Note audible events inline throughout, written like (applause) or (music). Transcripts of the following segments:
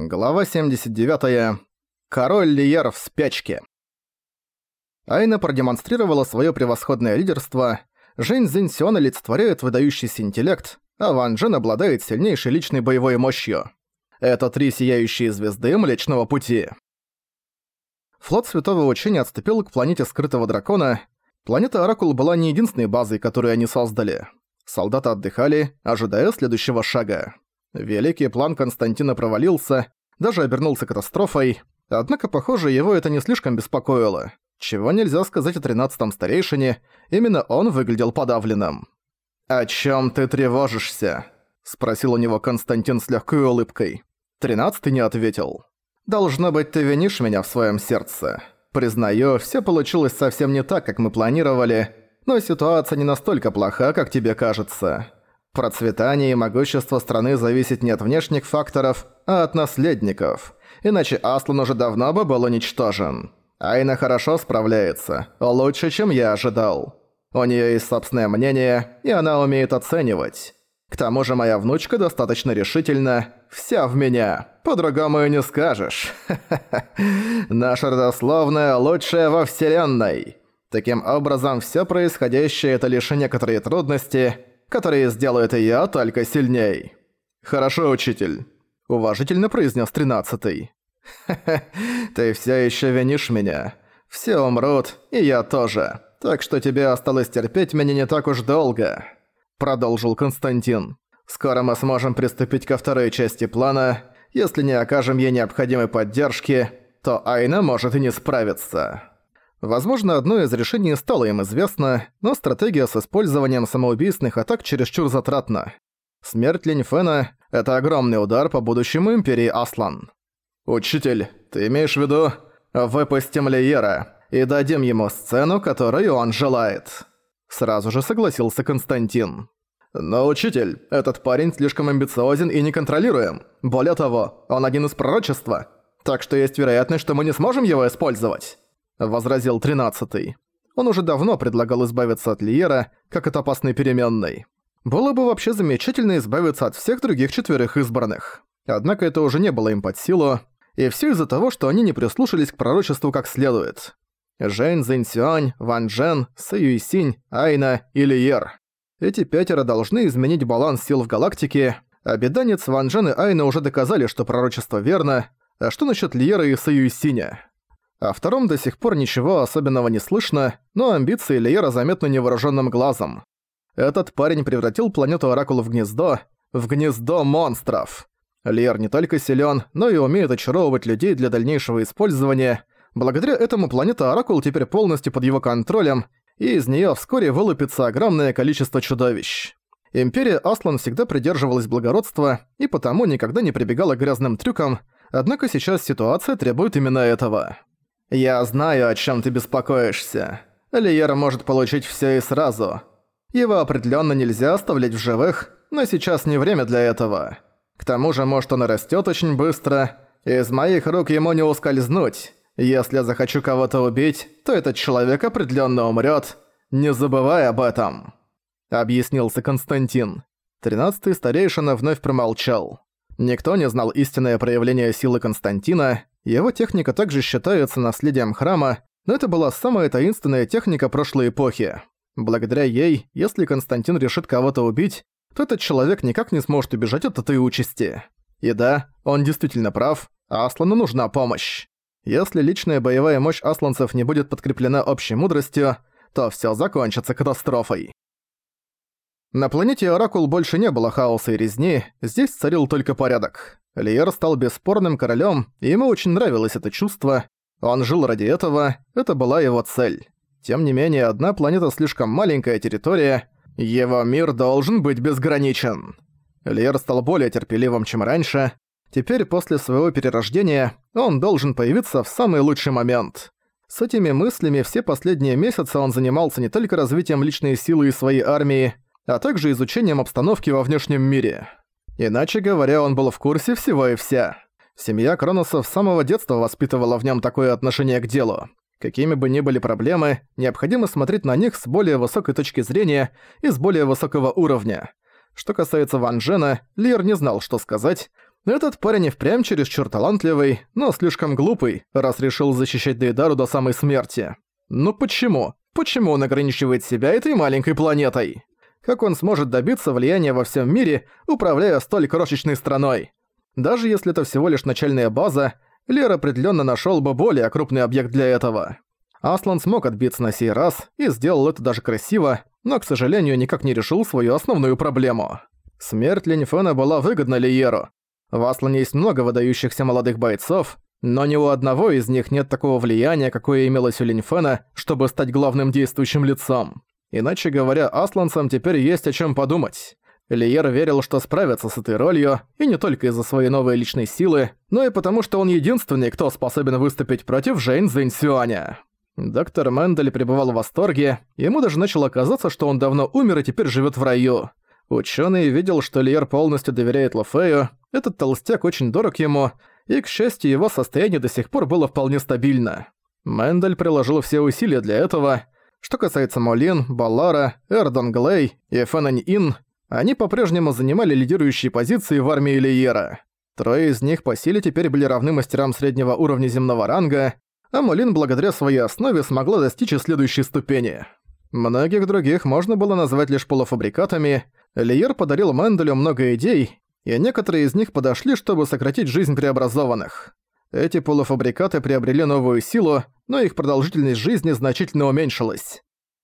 Глава 79. Король Лиер в спячке. Айна продемонстрировала свое превосходное лидерство, Жень Цзиньсюан олицетворяет выдающийся интеллект, а Ван Джен обладает сильнейшей личной боевой мощью. Это три сияющие звезды Млечного Пути. Флот Святого Учения отступил к планете Скрытого Дракона. Планета Оракул была не единственной базой, которую они создали. Солдаты отдыхали, ожидая следующего шага. Великий план Константина провалился, даже обернулся катастрофой, однако, похоже, его это не слишком беспокоило. Чего нельзя сказать о тринадцатом старейшине, именно он выглядел подавленным. «О чем ты тревожишься?» – спросил у него Константин с легкой улыбкой. Тринадцатый не ответил. «Должно быть, ты винишь меня в своем сердце. Признаю, все получилось совсем не так, как мы планировали, но ситуация не настолько плоха, как тебе кажется. Процветание и могущество страны зависит не от внешних факторов, а от наследников. Иначе Аслан уже давно бы был уничтожен. Айна хорошо справляется, лучше, чем я ожидал. У нее есть собственное мнение, и она умеет оценивать. К тому же моя внучка достаточно решительна, вся в меня, по-другому и не скажешь. (laughs) Наша родословная лучшая во вселенной. Таким образом, все происходящее это лишь некоторые трудности, которые сделают её только сильней. «Хорошо, учитель», — уважительно произнес тринадцатый. «Ха-ха, ты всё ещё винишь меня. Все умрут, и я тоже. Так что тебе осталось терпеть меня не так уж долго», — продолжил Константин. «Скоро мы сможем приступить ко второй части плана. Если не окажем ей необходимой поддержки, то Айна может и не справиться». Возможно, одно из решений стало им известно, но стратегия с использованием самоубийственных атак чересчур затратна. Смерть Линьфена — это огромный удар по будущему Империи Аслан. «Учитель, ты имеешь в виду, выпустим Лиера и дадим ему сцену, которую он желает?» Сразу же согласился Константин. «Но, учитель, этот парень слишком амбициозен и неконтролируем. Более того, он один из пророчества. Так что есть вероятность, что мы не сможем его использовать». — возразил тринадцатый. Он уже давно предлагал избавиться от Лиера, как от опасной переменной. Было бы вообще замечательно избавиться от всех других четверых избранных. Однако это уже не было им под силу, и все из-за того, что они не прислушались к пророчеству как следует. Жэнь Зэньсюань, Ван Джен, Сэ Юйсинь, Айна и Лиер. Эти пятеро должны изменить баланс сил в галактике, а беданец Ван Джен и Айна уже доказали, что пророчество верно, а что насчет Лиера и Сэ Юйсиня? О втором до сих пор ничего особенного не слышно, но амбиции Лиера заметны невооруженным глазом. Этот парень превратил планету Оракул в гнездо, в гнездо монстров. Лиер не только силен, но и умеет очаровывать людей для дальнейшего использования. Благодаря этому планета Оракул теперь полностью под его контролем, и из нее вскоре вылупится огромное количество чудовищ. Империя Аслан всегда придерживалась благородства и потому никогда не прибегала к грязным трюкам, однако сейчас ситуация требует именно этого. «Я знаю, о чем ты беспокоишься. Лиера может получить все и сразу. Его определенно нельзя оставлять в живых, но сейчас не время для этого. К тому же, может, он растет очень быстро. Из моих рук ему не ускользнуть. Если я захочу кого-то убить, то этот человек определенно умрет. Не забывай об этом», — объяснился Константин. Тринадцатый старейшина вновь промолчал. Никто не знал истинное проявление силы Константина, его техника также считается наследием храма, но это была самая таинственная техника прошлой эпохи. Благодаря ей, если Константин решит кого-то убить, то этот человек никак не сможет убежать от этой участи. И да, он действительно прав, Аслану нужна помощь. Если личная боевая мощь асланцев не будет подкреплена общей мудростью, то всё закончится катастрофой. На планете Оракул больше не было хаоса и резни, здесь царил только порядок. Лиер стал бесспорным королем, и ему очень нравилось это чувство. Он жил ради этого, это была его цель. Тем не менее, одна планета слишком маленькая территория, его мир должен быть безграничен. Лиер стал более терпеливым, чем раньше. Теперь, после своего перерождения, он должен появиться в самый лучший момент. С этими мыслями все последние месяцы он занимался не только развитием личной силы и своей армии, а также изучением обстановки во внешнем мире. Иначе говоря, он был в курсе всего и вся. Семья Кроносов с самого детства воспитывала в нем такое отношение к делу. Какими бы ни были проблемы, необходимо смотреть на них с более высокой точки зрения и с более высокого уровня. Что касается Ван Джена, Лир не знал, что сказать, Этот парень и впрямь чересчур талантливый, но слишком глупый, раз решил защищать Дейдару до самой смерти. Ну почему? Почему он ограничивает себя этой маленькой планетой? Как он сможет добиться влияния во всем мире, управляя столь крошечной страной? Даже если это всего лишь начальная база, Лер определенно нашел бы более крупный объект для этого. Аслан смог отбиться на сей раз и сделал это даже красиво, но, к сожалению, никак не решил свою основную проблему. Смерть Линьфена была выгодна Лиеру. В Аслане есть много выдающихся молодых бойцов, но ни у одного из них нет такого влияния, какое имелось у Линьфена, чтобы стать главным действующим лицом. Иначе говоря, асланцам теперь есть о чем подумать. Лиер верил, что справится с этой ролью, и не только из-за своей новой личной силы, но и потому, что он единственный, кто способен выступить против Жейн Зэньсюаня. Доктор Мендель пребывал в восторге, ему даже начало казаться, что он давно умер и теперь живет в раю. Ученый видел, что Лиер полностью доверяет Лофею, этот толстяк очень дорог ему, и, к счастью, его состояние до сих пор было вполне стабильно. Мендель приложил все усилия для этого. Что касается Молин, Баллара, Эрдон Глей и Фэнань Ин, они по-прежнему занимали лидирующие позиции в армии Лиера. Трое из них по силе теперь были равны мастерам среднего уровня земного ранга, а Молин благодаря своей основе смогла достичь следующей ступени. Многих других можно было назвать лишь полуфабрикатами. Лиер подарил Менделю много идей, и некоторые из них подошли, чтобы сократить жизнь преобразованных. Эти полуфабрикаты приобрели новую силу, но их продолжительность жизни значительно уменьшилась.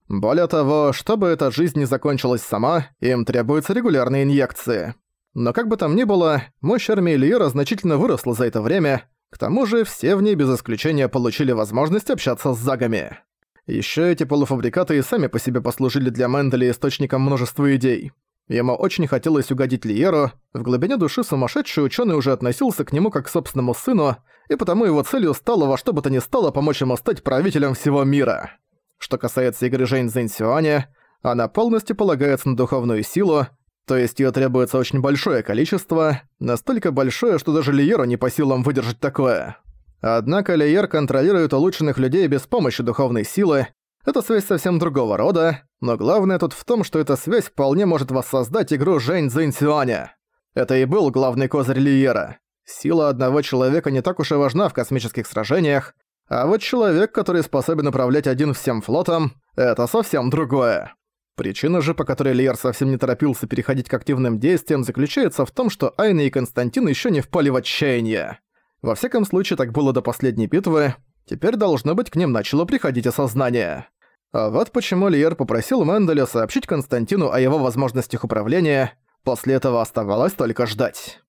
Более того, чтобы эта жизнь не закончилась сама, им требуются регулярные инъекции. Но как бы там ни было, мощь армии Лиера значительно выросла за это время, к тому же все в ней без исключения получили возможность общаться с загами. Еще эти полуфабрикаты и сами по себе послужили для Менделя источником множества идей. Ему очень хотелось угодить Лиеру, в глубине души сумасшедший ученый уже относился к нему как к собственному сыну, и потому его целью стало во что бы то ни стало помочь ему стать правителем всего мира. Что касается игры Жень Зэньсюаня, она полностью полагается на духовную силу, то есть её требуется очень большое количество, настолько большое, что даже Лиеру не по силам выдержать такое. Однако Лиер контролирует улучшенных людей без помощи духовной силы, это связь совсем другого рода, но главное тут в том, что эта связь вполне может воссоздать игру Жень Цзиньсюаня. Это и был главный козырь Лиера. Сила одного человека не так уж и важна в космических сражениях, а вот человек, который способен управлять один всем флотом, это совсем другое. Причина же, по которой Лиер совсем не торопился переходить к активным действиям, заключается в том, что Айна и Константин еще не впали в отчаяние. Во всяком случае, так было до последней битвы, теперь должно быть к ним начало приходить осознание. А вот почему Лиер попросил Менделя сообщить Константину о его возможностях управления, после этого оставалось только ждать.